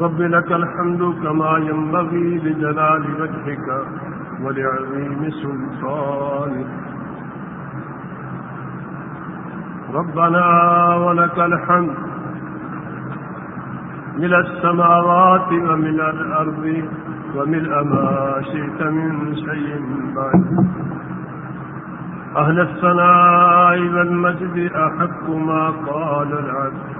رب لك الحمد كما ينبغي لجلال وجهك ولعظيم سلطانك. ربنا ولك الحمد من السماوات ومن الأرض ومن ما شئت من شيء بعد. أهل الثناء والمجد أحق ما قال العبد.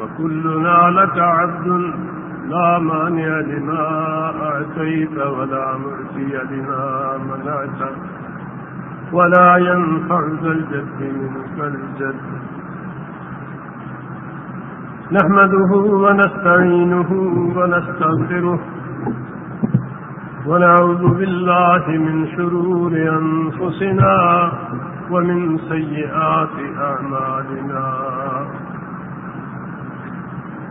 وكلنا لك عبد لا مانع لما أعطيت ولا مرسي لما منعت ولا ينفع ذا الجد منك الجد نحمده ونستعينه ونستغفره ونعوذ بالله من شرور أنفسنا ومن سيئات أعمالنا.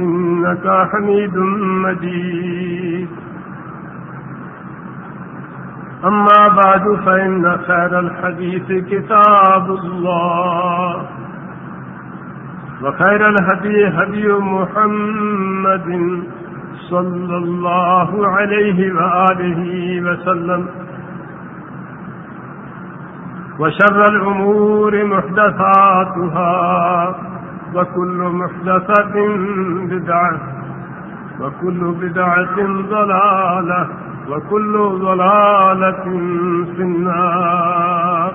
إنك حميد مجيد. أما بعد، فإن خير الحديث كتاب الله. وخير الهدي هدي محمد صلى الله عليه وآله وسلم. وشر الأمور محدثاتها. وكل محدثة بدعة، وكل بدعة ضلالة، وكل ضلالة في النار.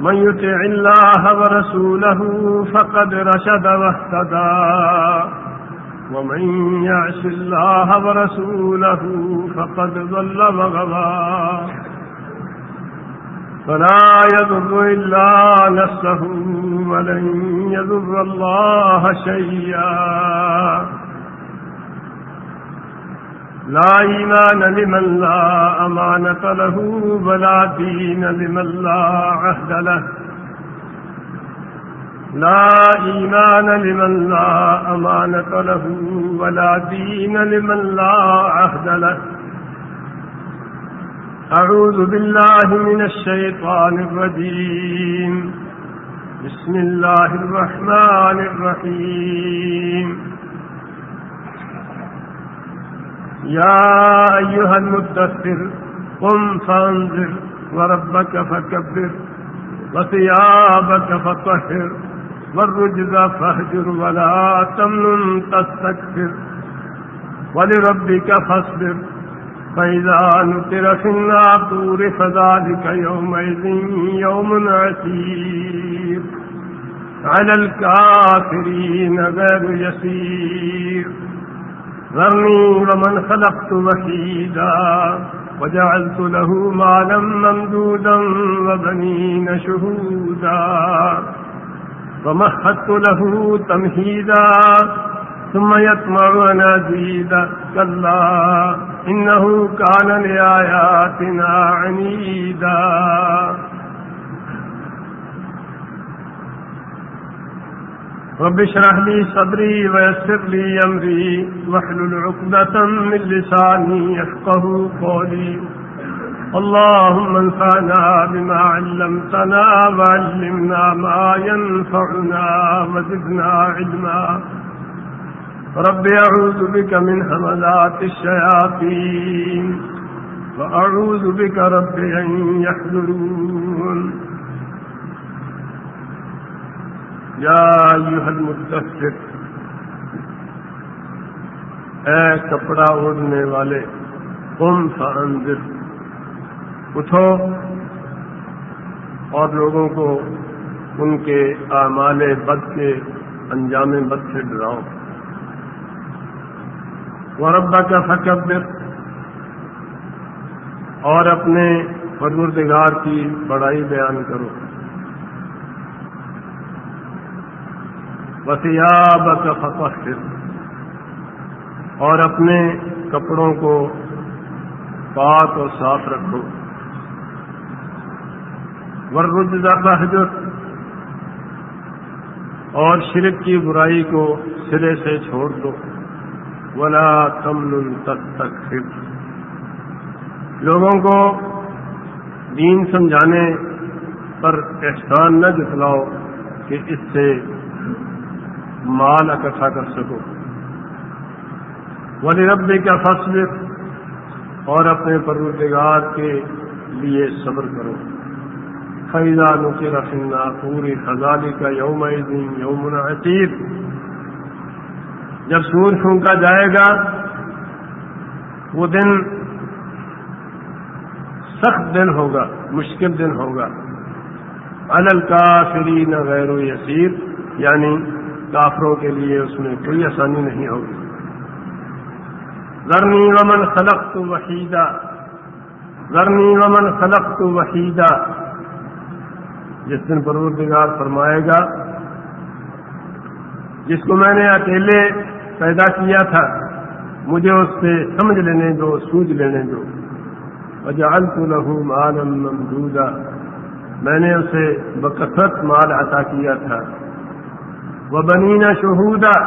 من يتع الله ورسوله فقد رشد واهتدى، ومن يعش الله ورسوله فقد ضل وغضى فلا يضر إلا نفسه ولن يضر الله شيئا. لا إيمان لمن لا أمانة له ولا دين لمن لا عهد له. لا إيمان لمن لا أمانة له ولا دين لمن لا عهد له. أعوذ بالله من الشيطان الرجيم. بسم الله الرحمن الرحيم. يا أيها المدثر، قم فانذر وربك فكبر، وثيابك فطهر، والرجز فاهجر ولا تمن تستكبر ولربك فاصبر. فإذا نتر في الناقور فذلك يومئذ يوم عسير على الكافرين غير يسير ذرني ومن خلقت وحيدا وجعلت له مالا ممدودا وبنين شهودا ومهدت له تمهيدا ثم يطمع أن أزيد كلا إنه كان لآياتنا عنيدا. رب اشرح لي صدري ويسر لي أمري واحلل عقدة من لساني يفقه قولي. اللهم انفعنا بما علمتنا وعلمنا ما ينفعنا وزدنا علما. رب أعوذ بك من همذات الشياطين وأعوذ بك رب أن يحذرون يا أيها المدثر، اے کپڑا اڑنے والے تم فانذر، اٹھو اور لوگوں کو ان کے اعمال بد کے انجام بد سے ڈراؤ۔ وربا کا فکبر اور اپنے پروردگار کی بڑائی بیان کرو۔ وسیاب کا فتح اور اپنے کپڑوں کو پاک اور صاف رکھو۔ ورج بحجر اور شرک کی برائی کو سرے سے چھوڑ دو۔ ولا تمن تک لوگوں کو دین سمجھانے پر احسان نہ جتلاؤ کہ اس سے مال اکٹھا کر سکو۔ ولی ربی کا فصل اور اپنے پروردگار کے لیے صبر کرو۔ فیضا نقی رفنا پوری خزالی کا یوم دین یومن عطیر جب سور پھونکا جائے گا، وہ دن سخت دن ہوگا، مشکل دن ہوگا۔ الل کا غیر و یسیر یعنی کافروں کے لیے اس میں کوئی آسانی نہیں ہوگی۔ ذرنی ومن خلق تو وحیدہ ذرنی ومن خلق تو وحیدہ جس دن پروردگار فرمائے گا جس کو میں نے اکیلے پیدا کیا تھا، مجھے اس سے سمجھ لینے دو سوج لینے دو۔ وجعلت له مالا ممدودا، میں نے اسے بکثرت مال عطا کیا تھا۔ وہ بنینا شہودا،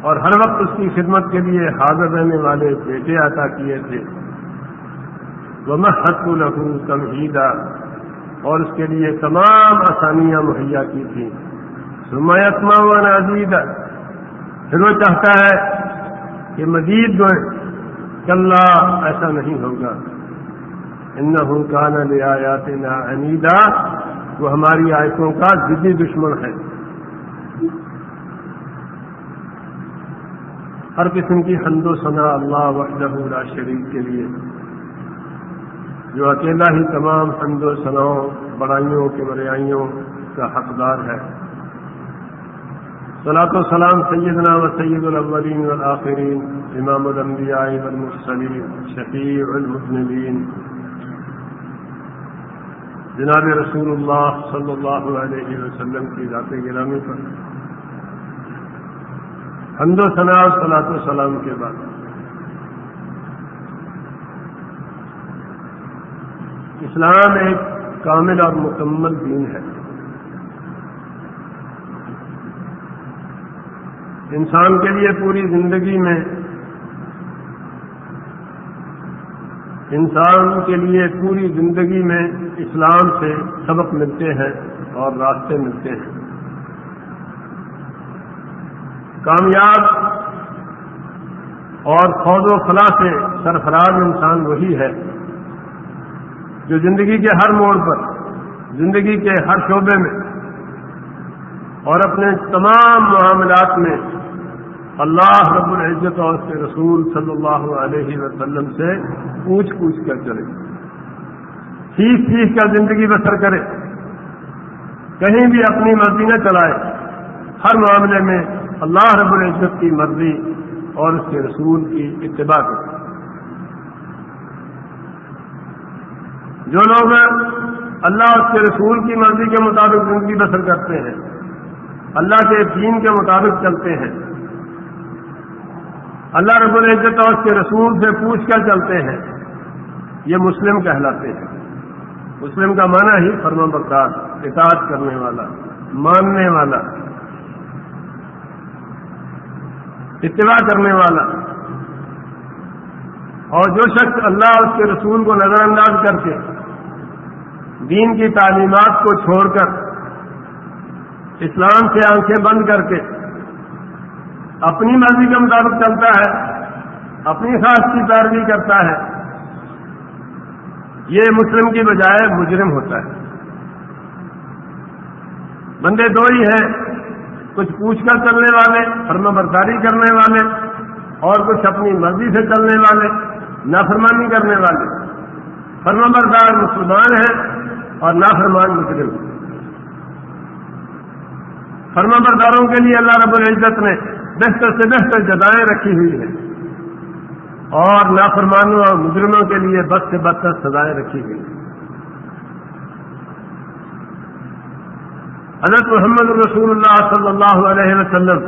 اور ہر وقت اس کی خدمت کے لیے حاضر رہنے والے بیٹے عطا کیے تھے۔ وہ میں حق لہو تمہیدا، اور اس کے لیے تمام آسانیاں مہیا کی تھیں۔ سمیتما و نازید پھر وہ چاہتا ہے کہ مزید جو کل ایسا نہیں ہوگا۔ ان کا لے آیات نہ وہ ہماری آیتوں کا ضدی دشمن ہے۔ ہر قسم کی حمد و ثناء اللہ وحدہ لا شریف کے لیے، جو اکیلا ہی تمام حمد و ثناؤں، بڑائیوں کے بریائیوں کا حقدار ہے۔ صلاۃ و سلام سیدنا و سید الاولین والآخرین امام الانبیاء والمرسلین شفیع المذنبین جناب رسول اللہ صلی اللہ علیہ وسلم کی ذات گرامی پر. حمد و ثناء اور صلاح و سلام کے بعد. اسلام ایک کامل اور مکمل دین ہے۔ انسان کے لیے پوری زندگی میں انسان کے لیے پوری زندگی میں اسلام سے سبق ملتے ہیں اور راستے ملتے ہیں۔ کامیاب اور فوج و فلاح سے سرفراز انسان وہی ہے جو زندگی کے ہر موڑ پر، زندگی کے ہر شعبے میں اور اپنے تمام معاملات میں اللہ رب العزت اور اس کے رسول صلی اللہ علیہ وسلم سے پوچھ پوچھ کر چلے۔ سیکھ سیکھ کر زندگی بسر کرے۔ کہیں بھی اپنی مرضی نہ چلائے۔ ہر معاملے میں اللہ رب العزت کی مرضی اور اس کے رسول کی اتباع کریں جو لوگ اللہ اس کے رسول کی مرضی کے مطابق زندگی بسر کرتے ہیں اللہ کے دین کے مطابق چلتے ہیں۔ اللہ رب العزت اور اس کے رسول سے پوچھ کر چلتے ہیں۔ یہ مسلم کہلاتے ہیں۔ مسلم کا معنی ہی فرما بردار، اطاعت کرنے والا، ماننے والا، اتباع کرنے والا۔ اور جو شخص اللہ اور اس کے رسول کو نظر انداز کر کے دین کی تعلیمات کو چھوڑ کر اسلام سے آنکھیں بند کر کے اپنی مرضی کے مطابق چلتا ہے، اپنی خاص کی پیروی کرتا ہے، یہ مسلم کی بجائے مجرم ہوتا ہے۔ بندے دو ہی ہیں، کچھ پوچھ کر چلنے والے فرما برداری کرنے والے، اور کچھ اپنی مرضی سے چلنے والے، نافرمانی کرنے والے۔ فرما بردار مسلمان ہیں اور نافرمان مسلم فرما برداروں کے لیے اللہ رب العزت نے بہتر سے بہتر جدائیں رکھی ہوئی ہیں۔ اور نافرمانوں اور مجرموں کے لیے بد سے بدتر سزائیں رکھی ہوئی ہیں۔ حضرت محمد رسول اللہ صلی اللہ علیہ وسلم،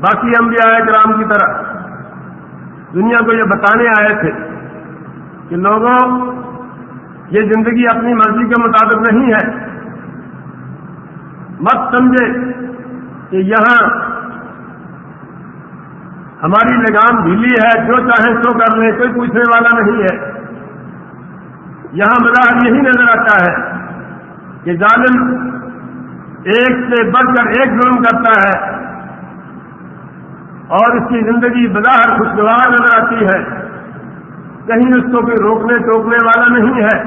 باقی انبیاء کرام کی طرح دنیا کو یہ بتانے آئے تھے کہ لوگوں، یہ زندگی اپنی مرضی کے مطابق نہیں ہے۔ مت سمجھے کہ یہاں ہماری لگام ڈھیلی ہے، جو چاہیں سو کر لیں کوئی پوچھنے والا نہیں ہے۔ یہاں مظاہر یہی نظر آتا ہے کہ ظالم ایک سے بڑھ کر ایک ظلم کرتا ہے اور اس کی زندگی بظاہر خوشگوار نظر آتی ہے۔ کہیں اس کو کوئی روکنے، ٹوکنے والا نہیں ہے۔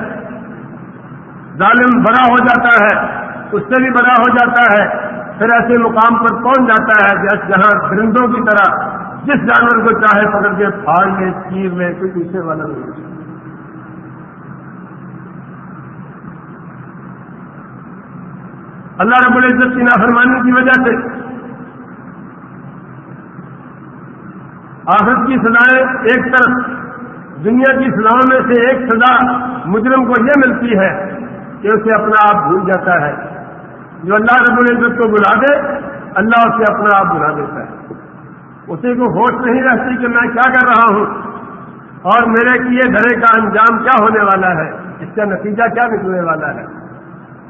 ظالم بڑا ہو جاتا ہے۔ اس سے بھی بڑا ہو جاتا ہے۔ پھر ایسے مقام پر پہنچ جاتا ہے جہاں درندوں کی طرح جس جانور کو چاہے پکڑ کے پھاڑ لے چیر لے کوئی پوچھنے والا نہیں۔ اللہ رب العزت کی نافرمانی کی وجہ سے آخرت کی سزائیں ایک طرف، دنیا کی سزاؤں میں سے ایک سزا مجرم کو یہ ملتی ہے کہ اسے اپنا آپ بھول جاتا ہے۔ جو اللہ رب العزت کو بلا دے، اللہ اسے اپنا آپ بلا دیتا ہے۔ اسے کو ہوش نہیں رہتی کہ میں کیا کر رہا ہوں۔ اور میرے کیے دھرے کا انجام کیا ہونے والا ہے؟ اس کا نتیجہ کیا نکلنے والا ہے؟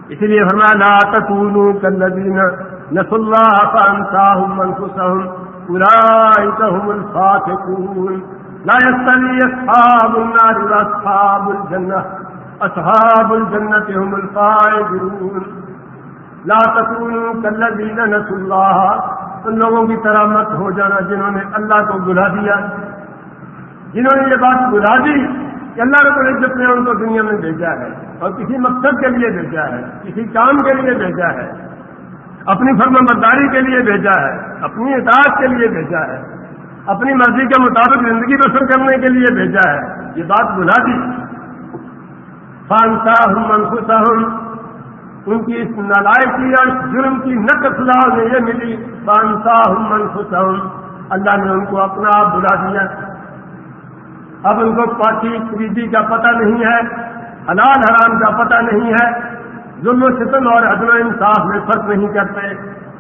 اس لیے فرمایا، لا تکونوا كالذين نسوا الله فانساهم انفسهم اولئك هم الفاسقون۔ لا يستوي اصحاب النار واصحاب الجنه اصحاب الجنه هم الفائزون۔ لا تكونوا كالذين نسوا الله ان لوگوں کی طرح مت ہو جانا جنہوں نے اللہ کو بلا دیا۔ جنہوں نے یہ بات بلا دی کہ اللہ رب العزت نے ان کو دنیا میں بھیجا ہے اور کسی مقصد کے لیے بھیجا ہے، کسی کام کے لیے بھیجا ہے، اپنی فرم برداری کے لیے بھیجا ہے، اپنی اطاعت کے لیے بھیجا ہے، اپنی مرضی کے مطابق زندگی بسر کرنے کے لیے بھیجا ہے۔ یہ بات بلا دی۔ خان صاحب منفوس ان کی اس نالائکی اور جرم کی نقص میں یہ ملی خان صاحب منفوس اللہ نے ان کو اپنا آپ بلا دیا۔ اب ان کو پاکی خریدی کا پتہ نہیں ہے، حلال حرام کا پتہ نہیں ہے۔ ظلم و ستم اور عدل و انصاف میں فرق نہیں کرتے۔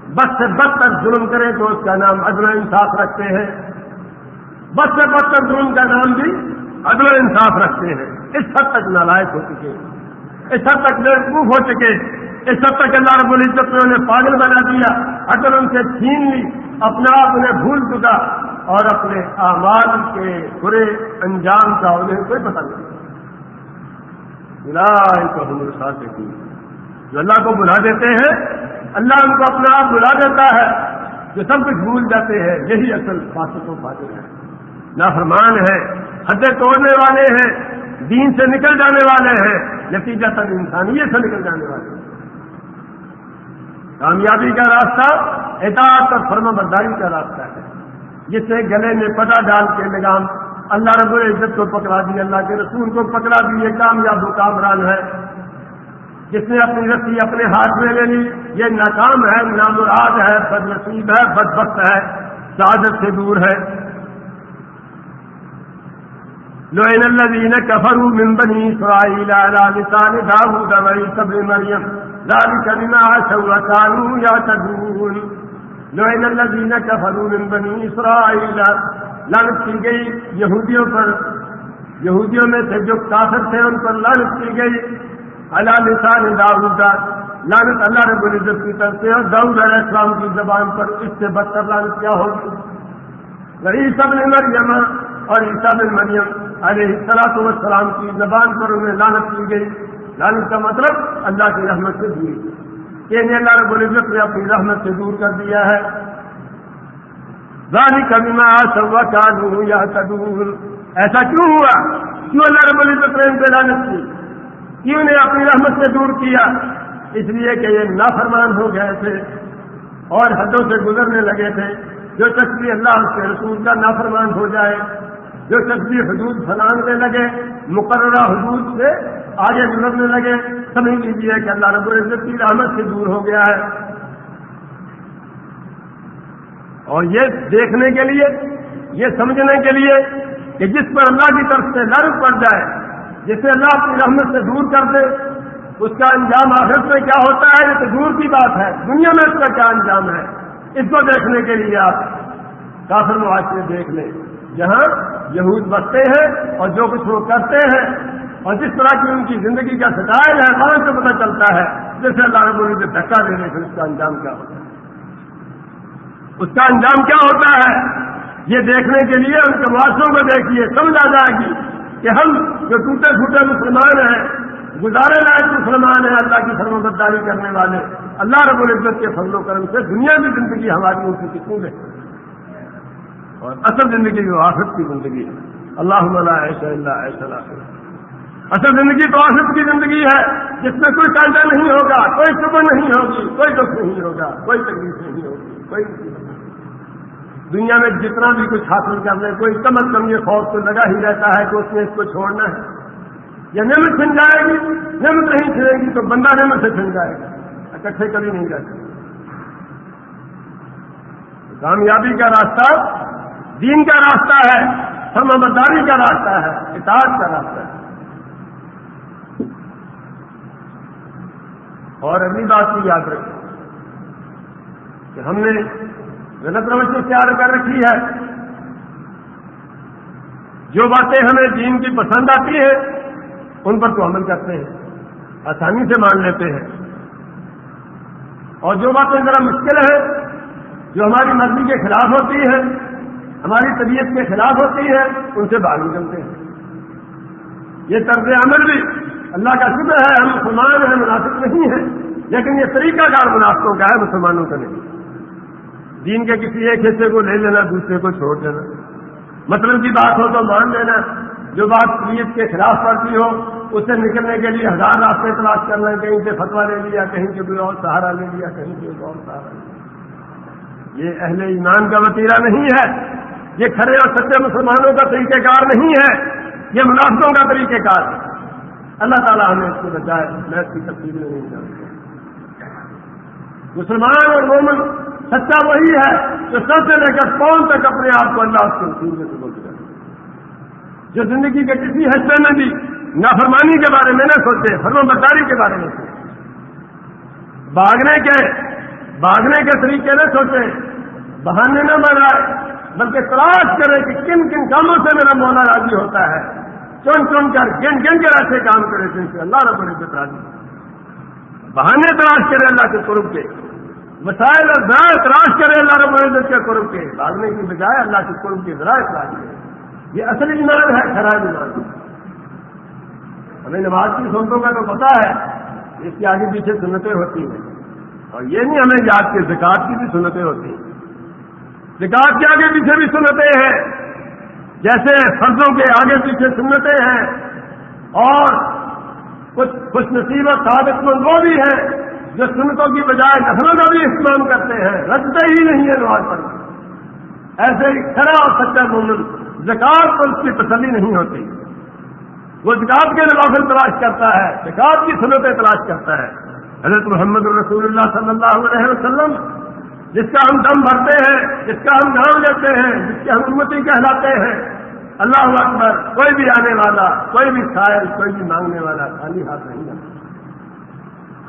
بس سے بد تک ظلم کرے تو اس کا نام عدل و انصاف رکھتے ہیں۔ بس سے بد تک ظلم کا نام بھی عدل و انصاف رکھتے ہیں۔ اس حد تک نالائق ہو چکے۔ ہیں اس حد تک بیوقوف ہو چکے اس حد تک اللہ رب العزت نے انہیں پاگل بنا دیا۔ اگر ان سے چھین لی اپنا آپ انہیں بھول چکا اور اپنے اعمال کے برے انجام کا انہیں کوئی پتہ نہیں۔ ساتھ جو اللہ کو بلا دیتے ہیں، اللہ ان کو اپنا آپ بلا دیتا ہے۔ جو سب کچھ بھول جاتے ہیں، یہی اصل فاصل و فاطر ہے نافرمان ہے حدیں توڑنے والے ہیں، دین سے نکل جانے والے ہیں۔ نتیجہ تک انسانیت سے نکل جانے والے کامیابی کا راستہ اطاعت اور فرم برداری کا راستہ ہے۔ جس سے گلے میں پتا ڈال کے لگام اللہ رب العزت کو پکڑا دی، اللہ کے رسول کو پکڑا دی، یہ کامیاب کامران ہے۔ جس نے اپنی رسی اپنے ہاتھ میں لے لی، یہ ناکام ہے، نامراد ہے بد نصیب ہے بد بخت ہے شہادت سے دور ہے۔ لوئن الذين كفروا من بني إسرائيل على لسان داود وعيسى بن مريم. ذلك بما عصوا وكانوا يعتدون. لوئن الذين كفروا من بني إسرائيل. لعنت کی گئی یہودیوں پر. یہودیوں میں سے جو کافر تھے ان پر لعنت کی گئی. اللہ لسان داود. لعنت اللہ رب العزت کی طرف سے اور داؤد علیہ السلام کی زبان پر اس سے بدتر لعنت کیا ہوگی؟ عیسا بن مریم اور عیسا بن مریم علیہ سلاط وسلام کی زبان پر انہیں لانت کی گئی۔ لانت کا مطلب اللہ کی رحمت سے دوری کہ انہیں اللہ رب العزت نے اپنی رحمت سے دور کر دیا ہے۔ ذالک کبھی میں آج یا تدور ایسا کیوں ہوا؟ کیوں اللہ رب العزت نے ان پہ لانت کی؟ کیوں نے اپنی رحمت سے دور کیا؟ اس لیے کہ یہ نافرمان ہو گئے تھے اور حدوں سے گزرنے لگے تھے۔ جو شخص اللہ کے رسول کا نافرمان ہو جائے جو شخص حدود پھیلانے لگے، مقررہ حدود سے آگے گزرنے لگے، سمجھ لیجیے کہ اللہ رب العزت کی رحمت سے دور ہو گیا ہے۔ اور یہ دیکھنے کے لیے، یہ سمجھنے کے لیے کہ جس پر اللہ کی طرف سے لرز پڑ جائے، جسے اللہ اپنی رحمت سے دور کر دے، اس کا انجام آخر میں کیا ہوتا ہے؟ یہ تو دور کی بات ہے، دنیا میں اس کا کیا انجام ہے؟ اس کو دیکھنے کے لیے آپ کافر معاشرے دیکھ لیں۔ جہاں یہود بستے ہیں اور جو کچھ وہ کرتے ہیں اور جس طرح کی ان کی زندگی کا سٹائل ہے، وہاں سے پتہ چلتا ہے جیسے اللہ رب سے دھکا دینے سے اس کا انجام کیا ہوتا ہے۔ اس کا انجام کیا ہوتا ہے؟ یہ دیکھنے کے لیے، ان کے معاشروں کو دیکھیے، سمجھ آ جائے گی کہ ہم جو ٹوٹے پھوٹے مسلمان ہیں، گزارے لائق مسلمان ہیں، اللہ کی فرم بداری کرنے والے، اللہ رب العزت کے فضل و کرم سے دنیا کی زندگی ہماری ان سے کتنی ہے۔ اور اصل زندگی جو آفت کی زندگی ہے۔ اللہ ایسا اللہ ایسا اصل زندگی تو آفت کی زندگی ہے۔ جس میں کوئی قاعدہ نہیں ہوگا، کوئی صبح نہیں ہوگی، کوئی دکھ نہیں ہوگا، کوئی تکلیف نہیں ہوگی، کوئی دنیا میں جتنا بھی کچھ حاصل کر لیں کوئی کم از کم یہ خوف تو لگا ہی رہتا ہے کہ اس نے اس کو چھوڑنا ہے۔ یا نعمت چھن جائے گی، نعمت نہیں چھڑے گی تو بندہ نعمت سے چھن جائے گا۔ اکٹھے کبھی نہیں رہتے کامیابی کا راستہ دین کا راستہ ہے، سمجھداری کا راستہ ہے، اطاعت کا راستہ ہے۔ اور اگلی بات بھی یاد رکھیں کہ ہم نے غلط روش اختیار کر رکھی ہے۔ جو باتیں ہمیں دین کی پسند آتی ہیں، ان پر تو عمل کرتے ہیں، آسانی سے مان لیتے ہیں۔ اور جو باتیں ذرا مشکل ہیں، جو ہماری مرضی کے خلاف ہوتی ہیں ہماری طبیعت کے خلاف ہوتی ہے، ان سے باہر نکلتے ہیں۔ یہ طرز عمل بھی اللہ کا شکر ہے، ہم مسلمان ہیں مناسب نہیں ہیں، لیکن یہ طریقہ کار مناسبوں کا ہے، مسلمانوں کا نہیں۔ دین کے کسی ایک حصے کو لے لینا، دوسرے کو چھوڑ دینا۔ مطلب کی بات ہو تو مان لینا، جو بات نیت کے خلاف پڑتی ہو، اس سے نکلنے کے لیے ہزار راستے تلاش کرنا، کہیں سے فتوا لے لیا، کہیں سے کوئی اور سہارا لے لیا، کہیں سے کوئی اور سہارا لے لیا۔ یہ اہل ایمان کا وطیرہ نہیں ہے۔ یہ کھڑے اور سچے مسلمانوں کا طریقہ کار نہیں ہے، یہ منافقوں کا طریقہ کار ہے۔ اللہ تعالیٰ ہمیں اس کو بچائے، میں اس کی تفصیل نہیں جانتا مسلمان اور مومن، سچا وہی ہے جو سب سے لے کر کون تک اپنے آپ کو اللہ کے رسول میں سمجھ کر جو زندگی کے کسی حصے میں بھی نافرمانی کے بارے میں نہ سوچے فرم برداری کے بارے میں سوچے۔ بھاگنے کے بھاگنے کے طریقے نہ سوچے، بہانے نہ بنائے۔ بلکہ تلاش کرے کہ کن کن کاموں سے میرا مولا راضی ہوتا ہے۔ چن چن کر، گن گن کر ایسے کام کرے جن سے اللہ رب العزت راضی بہانے تلاش کرے اللہ کے قرب کے۔ مسائل اور ذرائع تلاش کرے اللہ رب العزت کے قرب کے۔ بھاگنے کی بجائے اللہ کے قرب کے ذرائع تلاش کرے۔ یہ اصل ایمان ہے خراب ایمان ہمیں نماز کی سنتوں کا تو پتا ہے، اس کے آگے پیچھے سنتیں ہوتی ہیں۔ اور یہ نہیں ہمیں یاد کہ زکات کی بھی سنتیں ہوتی ہیں۔ زکات کے آگے پیچھے بھی سنتیں ہیں۔ جیسے فرضوں کے آگے پیچھے سنتیں ہیں۔ اور کچھ خوش نصیب اور ثابت مند وہ بھی ہیں جو سنتوں کی بجائے نسلوں کا بھی استعمال کرتے ہیں۔ رکھتے ہی نہیں ہے نماز پر ایسے ہی کھڑا اور سچا مومن زکات پر اس کی تسلی نہیں ہوتی۔ وہ زکات کے نوافل تلاش کرتا ہے زکات کی سنتیں تلاش کرتا ہے۔ حضرت محمد الرسول اللہ صلی اللہ علیہ وسلم جس کا ہم دم بھرتے ہیں، جس کا ہم نام لیتے ہیں، جس کی ہم امتی کہلاتے ہیں۔ اللہ اکبر، کوئی بھی آنے والا، کوئی بھی سائل، کوئی بھی مانگنے والا خالی ہاتھ نہیں جاتا۔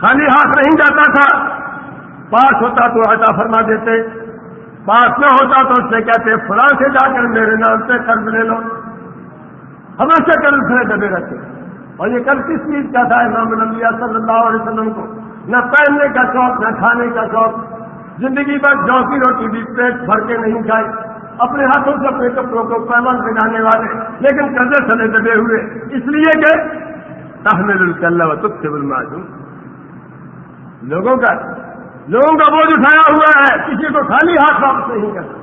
خالی ہاتھ نہیں جاتا تھا۔ پاس ہوتا تو عطا فرما دیتے، پاس نہ ہوتا تو اس سے کہتے فلاں سے جا کر میرے نام سے قرض لے لو۔ ہمیشہ قرض سے دبے رکھے اور یہ کل کس چیز کا تھا امام الانبیاء صلی اللہ علیہ وسلم کو؟ نہ پہننے کا شوق، نہ کھانے کا شوق۔ زندگی پر جو کی روٹی بھی پیٹ بھر کے نہیں کھائی اپنے ہاتھوں سے اپنے کپڑوں کو پیمان پہنانے والے، لیکن قرضے سلے دبے ہوئے۔ اس لیے کہ تحمل الکل و تب سے لوگوں کا لوگوں کا بوجھ اٹھایا ہوا ہے، کسی کو خالی ہاتھ واپس نہیں کرتا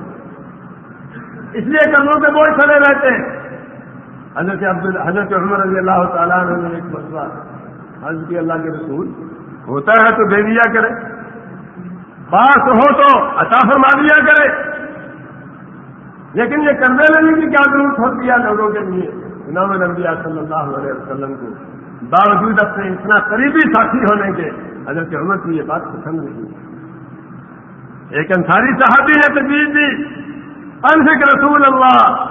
اس لیے کمروں کے بوجھ کھڑے رہتے ہیں۔ حضرت عبد حضرت عمر رضی اللہ تعالیٰ نے ایک مسئلہ حضرت اللہ کے رسول، ہوتا ہے تو دے دیا کرے۔ پاس ہو تو عطا فرما دیا کرے۔ لیکن یہ کرنے لینے کی کیا ضرورت ہوتی ہے لوگوں کے لیے۔ امام الانبیاء صلی اللہ علیہ وسلم کو باوجود اپنے اتنا قریبی ساتھی ہونے کے حضرت عمر کی یہ بات پسند نہیں۔ ایک انصاری صحابی نے تجویز دی انفک رسول اللہ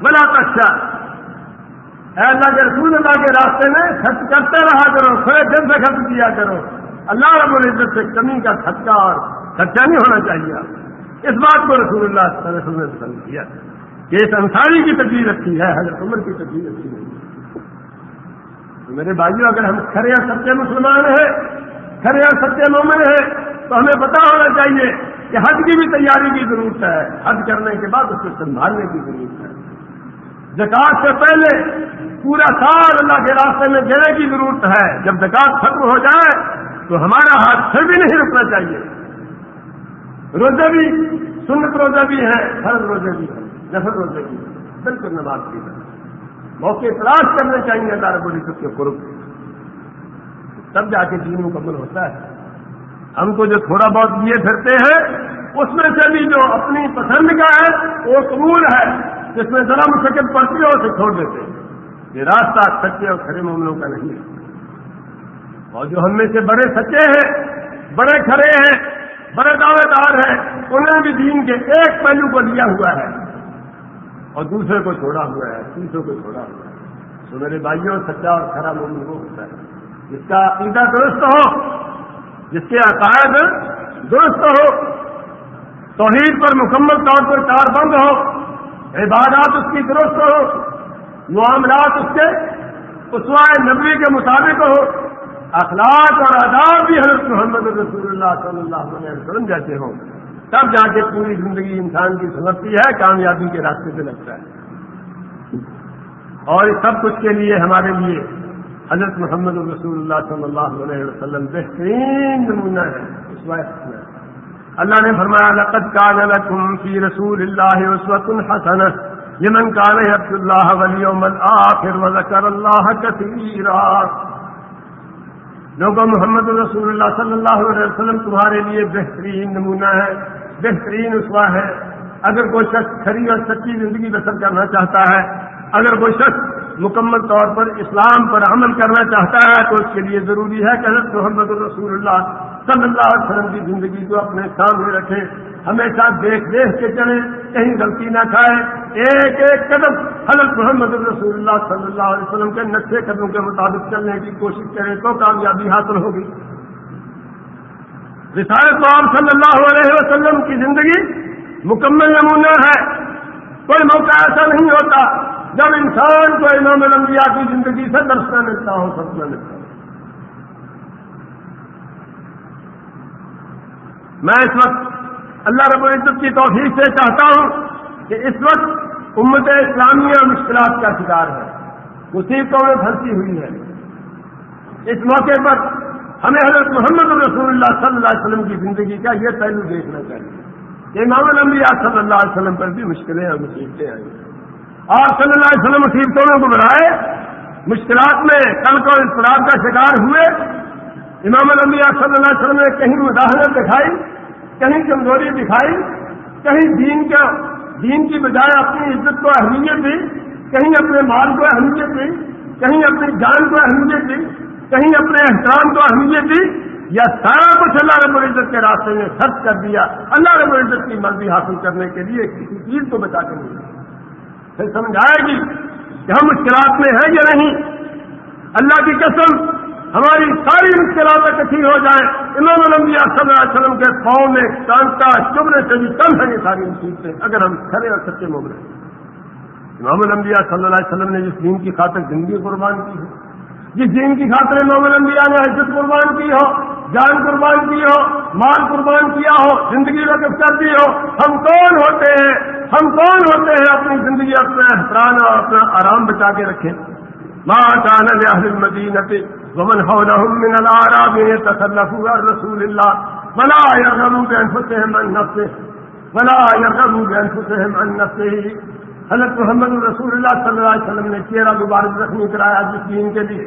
بلا تشا اے اللہ کے رسول اللہ کے راستے میں خرچ کرتے رہا کرو تھوڑے دن سے خرچ کیا کرو۔ اللہ رب العزت سے کمی کا خرچہ اور خرچہ نہیں ہونا چاہیے۔ اس بات کو رسول اللہ صلی اللہ علیہ وسلم نے پسند کیا کہ اس انصاری کی تجویز رکھی ہے، حضرت عمر کی تجویز رکھی نہیں میرے بھائیوں اگر ہم کھڑے اور سچے مسلمان ہیں کھڑے اور سچے مومن ہیں، تو ہمیں پتا ہونا چاہیے کہ حج کی بھی تیاری کی ضرورت ہے۔ حج کرنے کے بعد اس کو سنبھالنے کی ضرورت ہے۔ زکات سے پہلے پورا سال اللہ کے راستے میں دینے کی ضرورت ہے۔ جب زکات ختم ہو جائے تو ہمارا ہاتھ پھر بھی نہیں رکنا چاہیے۔ روزے بھی، سنت روزے بھی ہیں ہر روزے بھی ہیں نفر روزے بھی ہیں۔ بالکل نماز کی ہے موقع تلاش کرنے چاہیے، اللہ رب العزت کے قرب۔ تب جا کے دین مکمل ہوتا ہے۔ ہم کو جو تھوڑا بہت لیے پھرتے ہیں، اس میں سے بھی جو اپنی پسند کا ہے، وہ قبول ہے۔ جس میں ذرا مشکل پڑتی ہے اسے چھوڑ دیتے ہیں۔ یہ راستہ سچے اور کھڑے معاملوں کا نہیں ہے۔ اور جو ہم میں سے بڑے سچے ہیں، بڑے کھڑے ہیں، بڑے دعوے دار ہیں، انہیں بھی دین کے ایک پہلو کو لیا ہوا ہے۔ اور دوسرے کو چھوڑا ہوا ہے، تیسرے کو چھوڑا ہوا ہے۔ تو میرے بھائیوں، سچا اور کھڑا مومن وہ ہوتا ہے، جس کا عقیدہ درست ہو، جس کے عقائد درست ہو، توحید پر مکمل طور پر کار بند ہو، عبادات اس کی درست ہو، معاملات اس کے اسوائے نبی کے مطابق ہو اخلاق اور آداب بھی حضرت محمد رسول اللہ صلی اللہ علیہ وسلم جیسے ہوں۔ تب جا کے پوری زندگی انسان کی سمجھتی ہے، کامیابی کے راستے پہ لگتا ہے۔ اور اس سب کچھ کے لیے ہمارے لیے حضرت محمد رسول اللہ صلی اللہ علیہ وسلم بہترین نمونہ ہے، اس وقت میں۔ اللہ نے فرمایا، لقد كان لكم في رسول الله اسوة حسنة لمن كان يرجو الله واليوم الآخر وذكر الله كثيرا لوگوں محمد رسول اللہ صلی اللہ علیہ وسلم تمہارے لیے بہترین نمونہ ہے، بہترین اسوا ہے۔ اگر کوئی شخص کھری اور سچی زندگی بسر کرنا چاہتا ہے، اگر کوئی شخص مکمل طور پر اسلام پر عمل کرنا چاہتا ہے، تو اس کے لیے ضروری ہے کہ حضرت محمد رسول اللہ صلی اللہ علیہ وسلم کی زندگی کو اپنے سامنے رکھے ہمیشہ دیکھ دیکھ کے چلے کہیں غلطی نہ کھائے ایک ایک قدم حضرت محمد رسول اللہ صلی اللہ علیہ وسلم کے نقشے قدم کے مطابق چلنے کی کوشش کریں تو کامیابی حاصل ہوگی۔ رسالت عام صلی اللہ علیہ وسلم کی زندگی مکمل نمونہ ہے۔ کوئی موقع ایسا نہیں ہوتا جب انسان کو امام الانبیاء کی زندگی سے درسنا ملتا ہو سپنا ملتا ہو۔ میں اس وقت اللہ رب العزت کی توفیق سے چاہتا ہوں کہ اس وقت امت اسلامیہ مشکلات کا شکار ہے۔ مصیبتوں میں پھنسی ہوئی ہے۔ اس موقع پر ہمیں حضرت محمد رسول اللہ صلی اللہ علیہ وسلم کی زندگی کا یہ پہلو دیکھنا چاہیے کہ امام الانبیاء صلی اللہ علیہ وسلم پر بھی مشکلیں اور مصیبتیں آئی ہیں۔ آپ صلی اللہ علیہ وسلم مصیبتوں میں گزرائے مشکلات میں کل کو اضطراب کا شکار ہوئے۔ امام الانبیاء صلی اللہ علیہ وسلم نے کہیں مداحت دکھائی۔ کہیں کمزوری دکھائی، کہیں دین کا، دین کی بجائے اپنی عزت کو اہمیت دی، کہیں اپنے مال کو اہمیت دی، کہیں اپنی جان کو اہمیت دی، کہیں اپنے احترام کو اہمیت دی یا سارا کچھ اللہ رب العزت کے راستے میں خرچ کر دیا، اللہ رب العزت کی مرضی حاصل کرنے کے لیے کسی چیز کو بچا کے نہیں۔ پھر سمجھائے گی جی کہ ہم مشکلات میں ہیں یا نہیں؟ اللہ کی قسم ہماری ساری مشکلات اکٹھی ہو جائیں۔ امام الانبیاء صلی اللہ علیہ وسلم کے پاؤں میں کانٹا چبنے سے بھی کم ہے یہ ساری مصیبتیں، اگر ہم کھڑے اور سچے موبائل امام الانبیاء صلی اللہ علیہ وسلم نے جس دین کی خاطر زندگی قربان کی ہے، جس دین کی خاطر امام الانبیاء نے عزت قربان کی ہو، جان قربان کی ہو، مال قربان کیا ہو، زندگی وقف کر دی ہو، ہم کون ہوتے ہیں؟ ہم کون ہوتے ہیں اپنی زندگی اپنا احترام اور اپنا آرام بچا کے رکھیں؟ ماں کان اہل المدینہ ومن حولهم من الاعراب يتخلفوا عن رسول الله ولا يرغبوا بانفسهم عن نفسه ولا يرغبوا بانفسهم عن نفسه. حضرت محمد رسول اللہ صلی اللہ علیہ وسلم نے چہرہ مبارک رکھنی کرایا جس دین کے لیے؟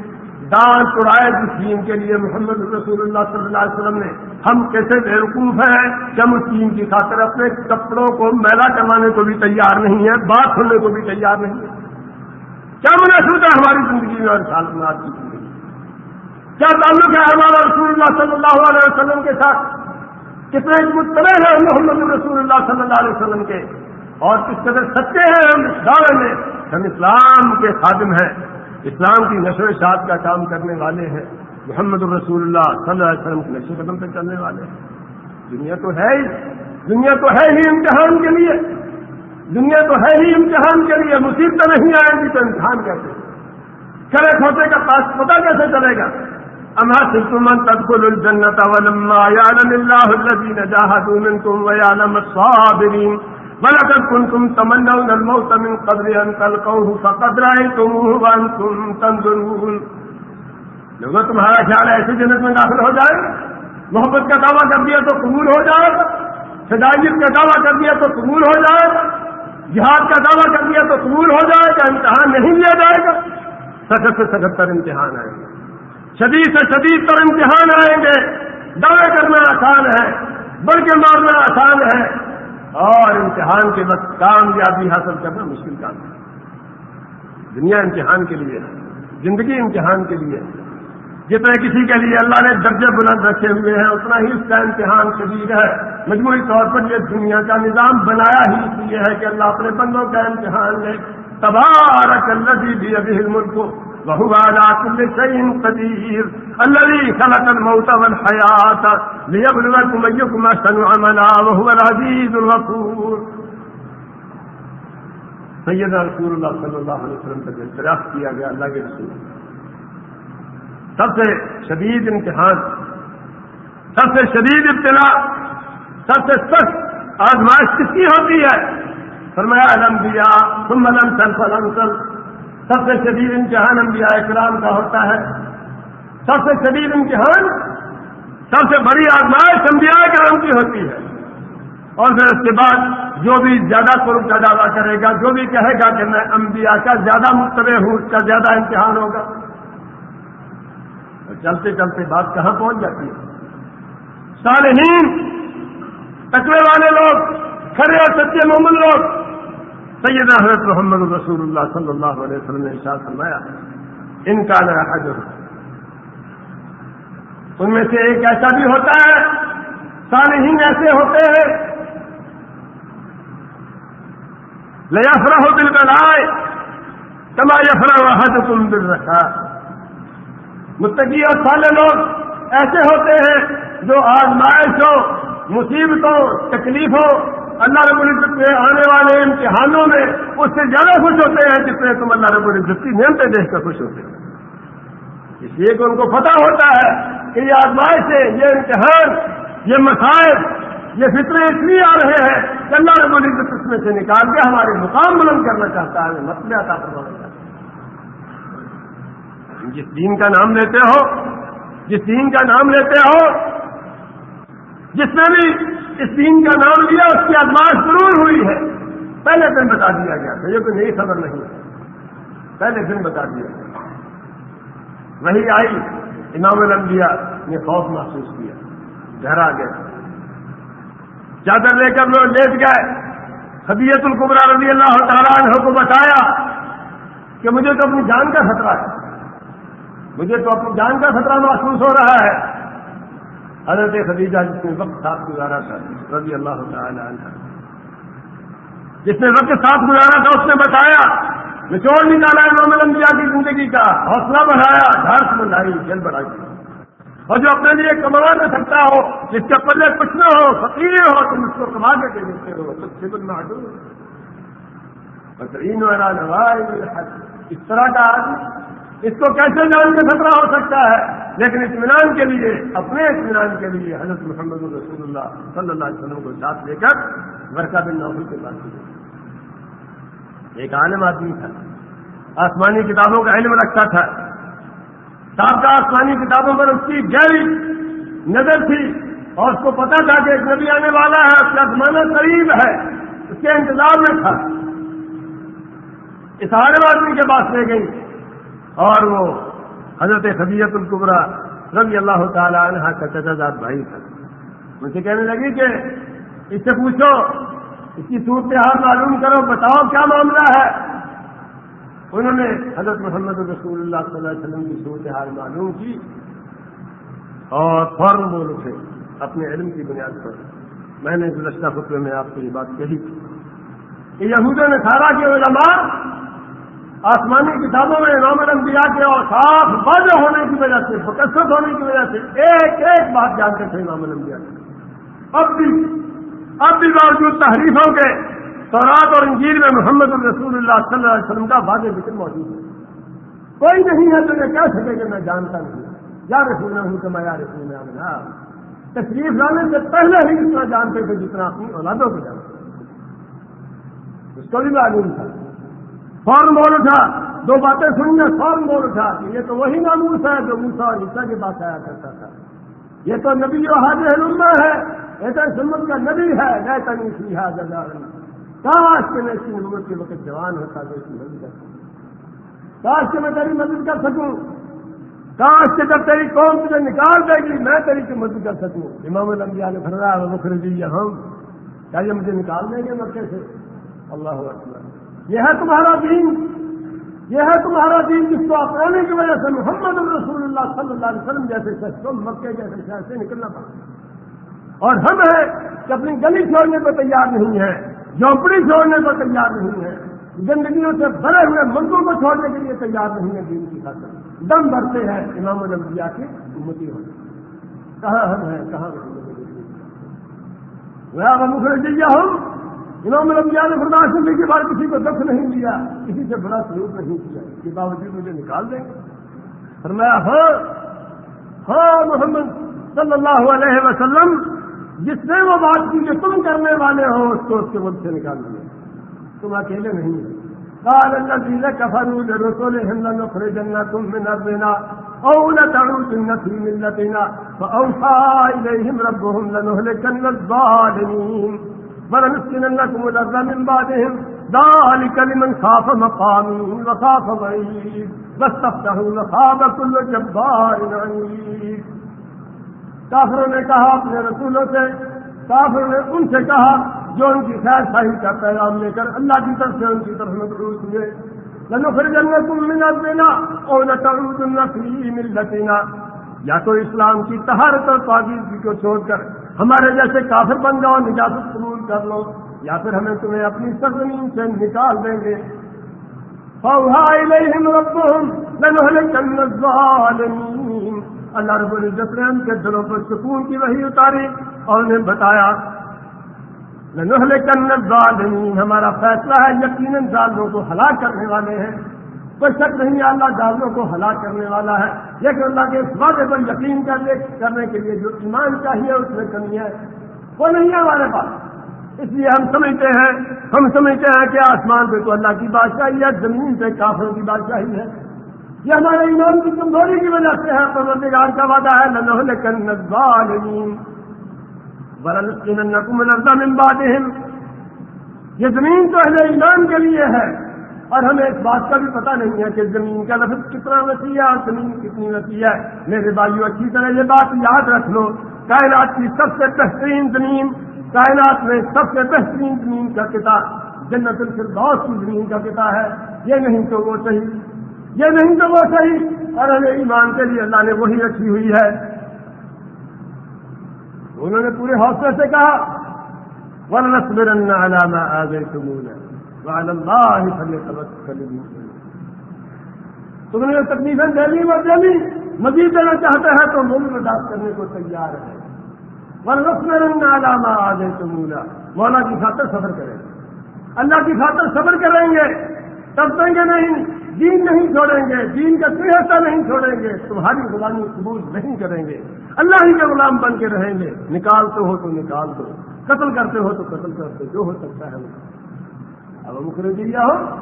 دان اڑائے جس دین کے لیے محمد رسول اللہ صلی اللہ علیہ وسلم نے ہم کیسے بیوقوف ہیں؟ کہ ہم اس دین کی خاطر اپنے کپڑوں کو میلا کروانے کو بھی تیار نہیں ہے بات کھولنے کو بھی تیار نہیں ہے۔ کیا مناسب ہے ہماری زندگی میں اور سالمات کی؟ زندگی کیا تعلق ہے ہمارا رسول اللہ صلی اللہ علیہ وسلم کے ساتھ؟ کتنے مطلع ہیں محمد رسول اللہ صلی اللہ علیہ وسلم کے؟ اور کس قدر سچے ہیں ہم اس دعوے میں؟ ہم اسلام کے خادم ہیں۔ اسلام کی نشر و کا کام کرنے والے ہیں۔ محمد الرسول اللہ صلی اللہ علیہ وسلم کے نشر قدم پہ چلنے والے ہیں۔ دنیا تو ہے ہی دنیا تو ہے ہی امتحان کے لیے۔ دنیا تو ہے ہی امتحان کے لیے۔ مصیبتیں نہیں آئیں گی تو امتحان کیسے؟ کھڑے کھوتے کا پاس پتا کیسے چلے گا؟ اما سلطمن تدخل الجنت ولما يعلم الله الذين جاهدوا منكم ويعلم الصابرين ولقد كنتم تمنون الموت من قبل أن تلقوه فقد رأيتموه وأنتم تنظرون لوگوں تمہارا خیال ایسے جنت میں داخل ہو جائے، محبت کا دعویٰ کر دیا تو قبول ہو جائے گا شدائیت کا دعویٰ کر دیا تو قبول ہو جائے، جہاد کا دعویٰ کر دیا تو قبول ہو جائے گا امتحان نہیں لیا جائے گا سخت سے سخت تر امتحان آئیں گے شدید سے شدید تر امتحان آئیں گے۔ دعوے کرنا آسان ہے، بڑھ کے مارنا آسان ہے۔ اور امتحان کے وقت کامیابی حاصل کرنا مشکل کام ہے۔ دنیا امتحان کے لیے، زندگی امتحان کے لیے۔ جتنے کسی کے لیے اللہ نے درجے بلند رکھے ہوئے ہیں، اتنا ہی اس کا امتحان شدید ہے۔ مجموعی طور پر یہ دنیا کا نظام بنایا ہی اس لیے ہے کہ اللہ اپنے بندوں کا امتحان لے۔ تبارک اللہ بھی ابھی ملک کو وهو على كل شيء قدير الذي خلق الموت والحياة ليبلغكم أيكم أحسن عملا وهو العزيز الغفور. سیدنا رسول اللہ صلی اللہ علیہ وسلم کا اعتراف کیا گیا اللہ کے رسول سب سے شدید امتحان، سب سے شدید ابتلا، سب سے سخت آزمائش کس کی ہوتی ہے؟ فرمایا علم دیا تم علم سل فلم سل سب سے شدید امتحان انبیاء اکرام کا ہوتا ہے۔ سب سے شدید امتحان، سب سے بڑی آزمائش انبیاء کرام کی ہوتی ہے۔ اور پھر اس کے بعد جو بھی زیادہ قرب کا دعویٰ کرے گا، جو بھی کہے گا کہ میں انبیاء کا زیادہ متبع ہوں، اس کا زیادہ امتحان ہوگا۔ چلتے چلتے بات کہاں پہنچ جاتی ہے؟ صالحین تکڑے والے لوگ، کھڑے اور سچے مومن لوگ سیدنا حضرت محمد رسول اللہ صلی اللہ علیہ وسلم نے ارشاد فرمایا، ان کا نیا حجر۔ ان میں سے ایک ایسا بھی ہوتا ہے، صالحین ایسے ہوتے ہیں۔ لیافرا ہو دل کا لائے کما یفرا و حد تم دل رکھا متقی اور سالے لوگ ایسے ہوتے ہیں جو آزمائش ہو، مصیبتوں، تکلیفوں اللہ رب العزت کے آنے والے امتحانوں میں اس سے زیادہ خوش ہوتے ہیں جس میں تم اللہ رب العزت کی نعمتیں دیکھ کر خوش ہوتے ہیں اس لیے کہ ان کو پتا ہوتا ہے کہ یہ آزمائش سے یہ امتحان، یہ مسائل یہ فطرے اس لیے آ رہے ہیں کہ اللہ رب العزت اس میں سے نکال کے ہمارے مقام بلند کرنا چاہتا ہے مسئلہ آتا کروانا چاہتا ہے۔ جس دین کا نام لیتے ہو، جس دین کا نام لیتے ہو، جس میں بھی اس دین کا نام لیا، اس کی ادماش ضرور ہوئی ہے۔ پہلے دن بتا دیا گیا تھا، یہ کوئی نئی خبر نہیں ہے۔ پہلے دن بتا دیا گیا۔ وہی آئی، امام الانبیاء نے خوف محسوس کیا، گھر آ گئے۔ چادر لے کر لوگ لیٹ گئے۔ حدیت القبرا رضی اللہ تعالیٰ عنہ کو بتایا کہ مجھے تو اپنی جان کا خطرہ ہے۔ مجھے تو اپنی جان کا خطرہ محسوس ہو رہا ہے۔ حضرت خدیجہ جس نے وقت ساتھ گزارا تھا، رضی اللہ تعالی عنہ۔ جس نے وقت ساتھ گزارا تھا، اس نے بتایا نچوڑ نکالا امام الانبیاء کی زندگی کا حوصلہ بڑھایا ڈھارس بنائی جل بڑھائی اور جو اپنے لیے کما نہ سکتا ہو، جس کے پلے کچھ نہ ہو، فقیر ہو، تم اس کو کما کے دے دیتے ہو تو سبل بہترین اس طرح کا آدمی۔ اس کو کیسے جان کے خطرہ ہو سکتا ہے؟ لیکن اطمینان کے لیے، اپنے اطمینان کے لیے حضرت محمد رسول اللہ صلی اللہ علیہ وسلم کو ساتھ لے کر ورکا بن نوفل کے پاس ایک عالم آدمی تھا۔ آسمانی کتابوں کا علم رکھتا تھا۔ سابقہ آسمانی کتابوں پر اس کی گہری نظر تھی۔ اور اس کو پتا تھا کہ ایک نبی آنے والا ہے، اس کا زمانہ قریب ہے۔ اس کے انتظار میں تھا۔ اس عالم آدمی کے پاس لے گئی۔ اور وہ حضرت خبیت القبرا رضی اللہ تعالی عنہ کا چچا بھائی تھا۔ مجھ سے کہنے لگی کہ اس سے پوچھو، اس کی صورتحال معلوم کرو، بتاؤ کیا معاملہ ہے؟ انہوں نے حضرت محمد رسول اللہ صلی اللہ علیہ وسلم کی صورتحال معلوم کی اور فوراً بول اٹھے اپنے علم کی بنیاد پر۔ میں نے گزشتہ خطبے میں آپ کو یہ بات کہی تھی کہ یہود نے سارا کے علماء آسمانی کتابوں میں امام الانبیاء کے اور صاف واضح ہونے کی وجہ سے، مقصد ہونے کی وجہ سے ایک ایک بات جانتے تھے امام الانبیاء۔ کے اب بھی اب بھی باوجود تحریفوں کے تورات اور انجیل میں محمد الرسول اللہ صلی اللہ علیہ وسلم کا واضح ذکر موجود ہے۔ کوئی نہیں ہے تو یہ کہہ سکے کہ میں جانتا نہیں۔ یا رسول ہوں کہ میں، یا رسول میں تشریف لانے سے پہلے ہی اتنا جانتے تھے جتنا اپنی اولادوں کو جانتے اس کو بھی معلوم تھا۔ فوراً بول اٹھا۔ دو باتیں سنیے فوراً بول اٹھا۔ کہ یہ تو وہی ناموس ہے جو موسا اور عیسا کی بات آیا کرتا تھا۔ یہ تو نبی و حاضر علما ہے ایسا سمت کا نبی ہے۔ گئے تنی سیاح گزار کاش کے میں اس نمت کے وقت جوان ہوتا تو اس کی مدد کر سکوں۔ کاش کے میں تیری مدد کر سکوں۔ کاش کے جب تیری قوم تجھے نکال دے گی، میں تیری کی مدد کر سکوں۔ امام الانبیاء نے فرمایا مخر جی ہم۔ کیا یہ مجھے نکال دیں گے مکے سے؟ اللہ اکبر۔ یہ ہے تمہارا دین۔ یہ ہے تمہارا دین جس کو اپنانے کی وجہ سے محمد الرسول اللہ صلی اللہ علیہ وسلم جیسے شخص مکے جیسے شہر سے نکلنا پڑتا اور ہم ہیں کہ اپنی گلی چھوڑنے کو تیار نہیں ہے جھونپڑی چھوڑنے کو تیار نہیں ہے زندگیوں سے بھرے ہوئے ملکوں کو چھوڑنے کے لیے تیار نہیں ہے دین کی خاطر۔ دم بھرتے ہیں امام الانبیاء کی امتی ہونے۔ کہاں ہم ہیں؟ کہاں جیا ہم امام الانبیاء نے برداشت کرنے کے بعد کسی کو دخل نہیں دیا، کسی سے بڑا سلوک نہیں کیا۔ اس کے باوجود مجھے نکال دیں۔ گے فرمایا ہاں ہاں محمد صلی اللہ علیہ وسلم، جس نے وہ بات کی جو تم کرنے والے ہو، اس کو اس کے ملک سے نکال دیا۔ تم اکیلے نہیں ہو قال الذين كفروا لرسلهم لنخرجنكم من أرضنا أو لتعودن في ملتنا، فأوحى إليهم ربهم لنهلكن الظالمين۔ ولنسكننكم الأرض من بعدهم. ذلك لمن خاف مقامي وخاف ضعيف. واستفتحوا وخاب كل جبار عنيد کافروں نے کہا، اپنے رسولوں سے کافروں نے ان سے کہا، جو ان کی خیر خاہی کا پیغام لے کر اللہ کی طرف سے ان کی طرف مقروض ہوئے. لنو پھر جنگل تم ملا دینا اور نہ مل لٹینا یا تو اسلام کی تہارت اور پاکیزگی کو چھوڑ کر ہمارے جیسے کافر بن جاؤ نجازت قبول کر لو، یا پھر ہمیں تمہیں اپنی سرزمین سے نکال دیں گے۔ اللہ رب العزت نے ان کے دلوں پر سکون کی وہی اتاری اور انہیں بتایا ظالمین ہمارا فیصلہ ہے، یقیناً ظالموں کو ہلاک کرنے والے ہیں۔ کوئی شک نہیں اللہ ظالموں کو ہلاک کرنے والا ہے۔ لیکن اللہ کے اس وعدے پر یقین کرنے کے لیے جو ایمان چاہیے، اس میں کمی ہے۔ وہ نہیں ہے ہمارے پاس۔ اس لیے ہم سمجھتے ہیں، ہم سمجھتے ہیں کہ آسمان پہ تو اللہ کی بادشاہی ہے، زمین پہ کافروں کی بادشاہی ہے۔ یہ ہمارے ایمان کی کمزوری کی وجہ سے ہے، پروردگار کا وعدہ ہے یہ زمین تو اہل ایمان کے لیے ہے، اور ہمیں اس بات کا بھی پتہ نہیں ہے کہ زمین کا لفظ کتنا وسیع ہے اور زمین کتنی وسیع ہے۔ میرے بھائیو، اچھی طرح یہ بات یاد رکھ لو، کائنات کی سب سے بہترین زمین کائنات میں سب سے بہترین زمین کا کتاب جنت الفردوس کی زمین کا کتاب ہے۔ یہ نہیں تو وہ صحیح، یہ نہیں تو وہ صحیح۔ اور ہمیں ایمان کے لیے اللہ نے وہی رکھی ہوئی ہے۔ انہوں نے پورے حوصلے سے کہا علامہ تم نے تکلیفیں دہلی وہ دہلی مزید دینا چاہتے ہیں تو ملک برداشت کرنے کو تیار ہے۔ علامہ آگے تمولا مولا کی خاطر صبر کریں۔ اللہ کی خاطر صبر کریں گے۔ تب دیں گے نہیں، دین نہیں چھوڑیں گے۔ دین کا سہتا نہیں چھوڑیں گے۔ تمہاری غلامی قبول نہیں کریں گے۔ اللہ ہی کے غلام بن کے رہیں گے۔ نکالتے ہو تو نکال دو۔ قتل کرتے ہو تو قتل کرتے جو ہو سکتا ہے۔ اب مکر دیا ہو۔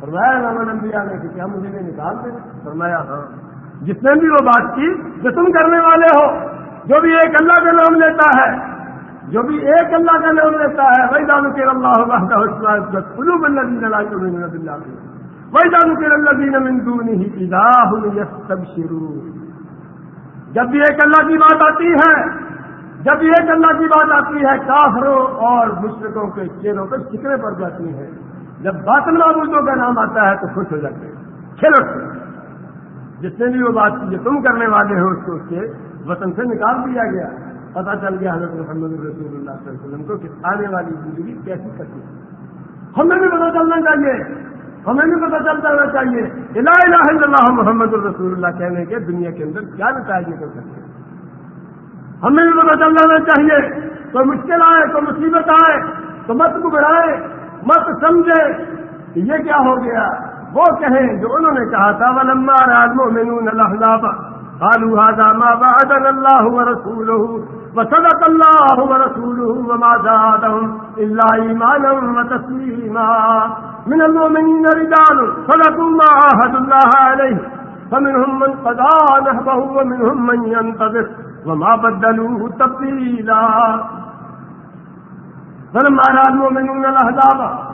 فرمایا امام الانبیاء نے کہ کیا مجھے نکال دے فرمایا ہاں۔ جس نے بھی وہ بات کی، جو تم کرنے والے ہو جو بھی ایک اللہ کا نام لیتا ہے، جو بھی ایک اللہ کا نام لیتا ہے وہی دانو کے اللہ کلو بلّہ وہی دانو کے اللہ دین مندون ہی تب شروع جب بھی ایک اللہ کی بات آتی ہے، جب بھی ایک اللہ کی بات آتی ہے، کافروں اور مشرقوں کے چہروں پہ چکرے پڑ جاتی ہیں۔ جب باطن معبودوں کا نام آتا ہے تو خوش ہو جاتے ہیں کھیلو جس نے بھی وہ بات جو تم کرنے والے ہو، اس کو اس کے وطن سے نکال دیا گیا۔ پتا چل گیا حضرت محمد رسول اللہ صلی اللہ علیہ وسلم کو کہ آنے والی زندگی کیسی کرتی ہمیں بھی پتا چلنا چاہیے۔ ہمیں بھی پتا چلتا ہونا چاہیے الہ الہ الا اللہ محمد الرسول اللہ کہنے کے دنیا کے اندر کیا نتائج کر سکتے ہیں۔ ہمیں بھی پتا چلنا چاہیے۔ کوئی مشکل آئے، کوئی مصیبت آئے تو مت کو بڑھائے مت سمجھے کہ یہ کیا ہو گیا۔ وہ کہیں جو انہوں نے کہا تھا، ولما المؤمنون الاحزاب قالوا هذا ما بعدنا الله ورسوله وصدق الله ورسوله وما زادهم الا ايمانا وتسليما. من المؤمنين رجال صدقوا ما عاهدوا الله عليه. فمنهم من قضى نهبه ومنهم من ينتظر وما بدلوه تبديلا. فلما رأى المؤمنون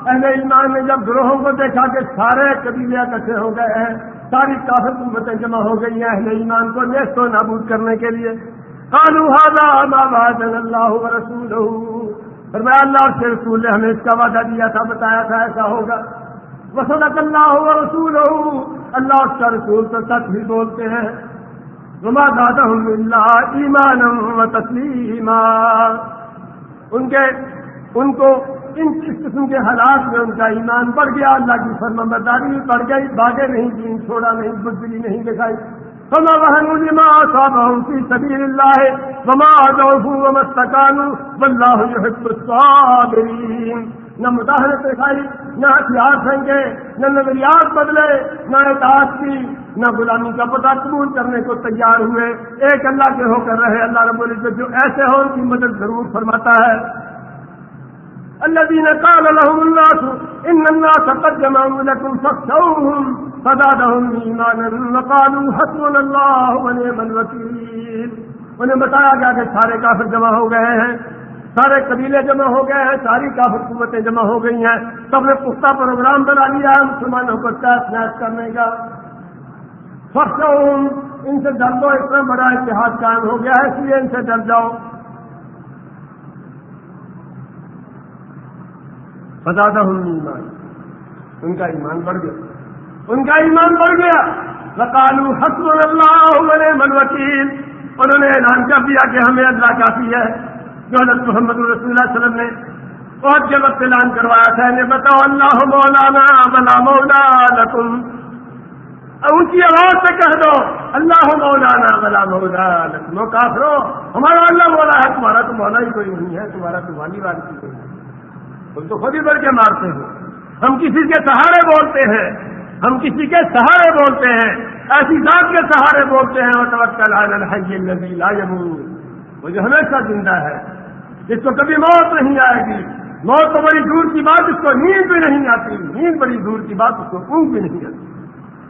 اہل ایمان نے جب گروہوں کو دیکھا کہ سارے قبیلے اکٹھے ہو گئے ہیں۔ ساری کافر قوتیں جمع ہو گئی ہیں، اہل ایمان کو نیست و نابود کرنے کے لیے۔ اللہ رسول فرمایا، اللہ سے رسول نے ہمیں اس کا وعدہ دیا تھا، بتایا تھا، ایسا ہوگا۔ وسلط اللہ رسول اللہ اس کا رسول تو سچ بھی بولتے ہیں۔ وما دادا اللہ ایمان و تسلیما ان کے ان کو ان اس قسم کے حالات میں ان کا ایمان بڑھ گیا؟ اللہ کی فرما برداری بھی بڑھ گئی باغے نہیں دین چھوڑا نہیں، بزدلی نہیں دکھائی فما بہن لما اصابهم في سبيل الله وما ضعفوا وما استكانوا والله يحب الصابرين۔ نہ مداحرت دکھائی، نہ ہتھیار پھینکے نہ نظریات بدلے، نہ اطاعت کی، نہ غلامی کا پتہ قبول کرنے کو تیار ہوئے۔ ایک اللہ کے ہو کر رہے، اللہ رب العزت جو ایسے ہو ان کی مدد ضرور فرماتا ہے۔ الذين قال لهم الناس إن الناس قد جمعوا لكم فاخشوهم فزادهم إيمانا وقالوا حسبنا الله ونعم الوكيل. انہیں بتایا گیا کہ سارے کافر جمع ہو گئے ہیں، سارے قبیلے جمع ہو گئے ہیں، ساری کافر قوتیں جمع ہو گئی ہیں۔ سب نے پختہ پروگرام بنا لیا ہے مسلمانوں کو تحت نیس کرنے کا۔ فخر ان سے ڈر دو اتنا بڑا اتحاد قائم ہو گیا ہے، اس لیے ان سے ڈر جاؤ۔ بتاتا ہوں ایمان ان کا ایمان بڑھ گیا. ان کا ایمان بڑھ گیا. بکالو حسب اللہ من وکیل انہوں نے اعلان کر دیا کہ ہمیں اللہ کافی ہے. جو حضرت محمد رسول اللہ علیہ وسلم نے بہت کے وقت اعلان کروایا تھا، انہیں بتاؤ، اللہ مولانا بلا مولا لکم. اونچی آواز سے کہہ دو، اللہ مولانا بلا مولا لکم. کافرو ہمارا اللہ مولا ہے، تمہارا تو مولا ہی کوئی نہیں ہے، تمہارا تو والی والی کوئی نہیں تم تو خود ہی بڑھ کے مارتے ہو۔ ہم کسی کے سہارے بولتے ہیں۔ ہم کسی کے سہارے بولتے ہیں۔ ایسی ذات کے سہارے بولتے ہیں۔ وہ جو ہمیشہ زندہ ہے۔ جس کو کبھی موت نہیں آئے گی۔ موت تو بڑی دور کی بات، اس کو نیند بھی نہیں آتی۔ نیند بڑی دور کی بات، اس کو اونگ بھی نہیں آتی۔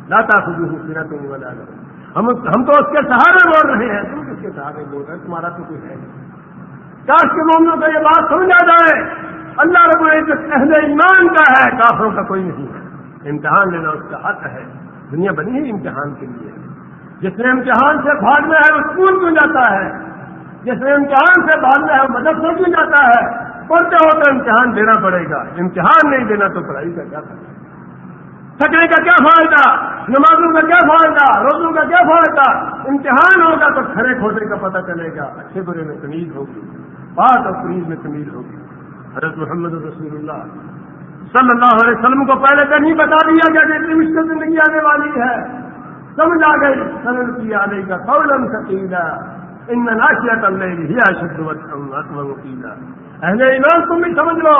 لاتا خود ہوں تم بتا ہم ہم تو اس کے سہارے بول رہے ہیں۔ تم کس کے سہارے بول رہے ہیں؟ تمہارا تو کچھ ہے۔ کاش کے مومنوں کو یہ بات سمجھا جائے، اللہ رب العزت اہل ایمان کا ہے، کافروں کا کوئی نہیں ہے۔ امتحان لینا اس کا حق ہے۔ دنیا بنی ہی امتحان کے لیے۔ جس نے امتحان سے بھاگنا ہے، وہ اسکول کیوں جاتا ہے؟ جس نے امتحان سے بھاگنا ہے، وہ مدد کیوں جاتا ہے؟ پڑھتے ہو تو امتحان دینا پڑے گا۔ امتحان نہیں دینا تو پڑھائی کا کیا کرنا تھکنے کا کیا فائدہ؟ نمازوں کا کیا فائدہ؟ روزوں کا کیا فائدہ؟ امتحان ہوگا تو کھڑے کھوٹے کا پتہ چلے گا، اچھے برے میں تمیز ہوگی، بات اور تمیز میں تمیز ہوگی۔ حضرت محمد رسول اللہ صلی اللہ علیہ وسلم کو پہلے تو نہیں بتا دیا گیا کہ اتنی مشکل زندگی آنے والی ہے۔ سمجھ آ گئی سرل کی آنے کا قولم سکیلا ان ناشیت اللہ ہی اشد اہل ایمان تم بھی سمجھ لو۔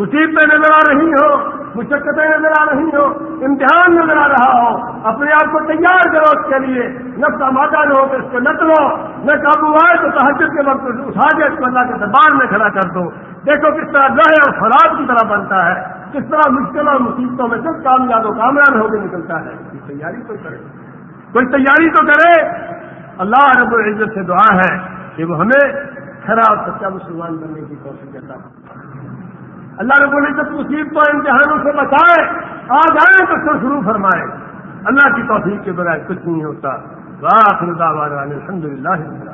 مصیبتیں نظر آ رہی ہو مشقتیں نظر آ رہی ہو امتحان نظر آ رہا ہو اپنے آپ کو تیار کرو اس کے لیے۔ نہ مادہ نہ ہو تو اس کو نت لو نہ قابو آئے تو تحجد کے وقت اٹھا کے اس کو اللہ کے دربار میں کھڑا کر دو۔ دیکھو کس طرح جو اور فراغ کی طرح بنتا ہے۔ کس طرح مشکل اور مصیبتوں میں سب کامیاب و کامیاب ہو کے نکلتا ہے۔ اس کی تیاری تو کرے۔ کوئی تیاری تو کرے۔ اللہ رب العزت سے دعا ہے کہ وہ ہمیں کھرا اور سچا مسلمان بننے کی کوشش کرتا اللہ رب العزت مصیبتوں امتحانوں سے بچائے آ جائیں تو سر شروع فرمائے۔ اللہ کی توفیق کے بغیر کچھ نہیں ہوتا۔ واخر دعوانا الحمد للہ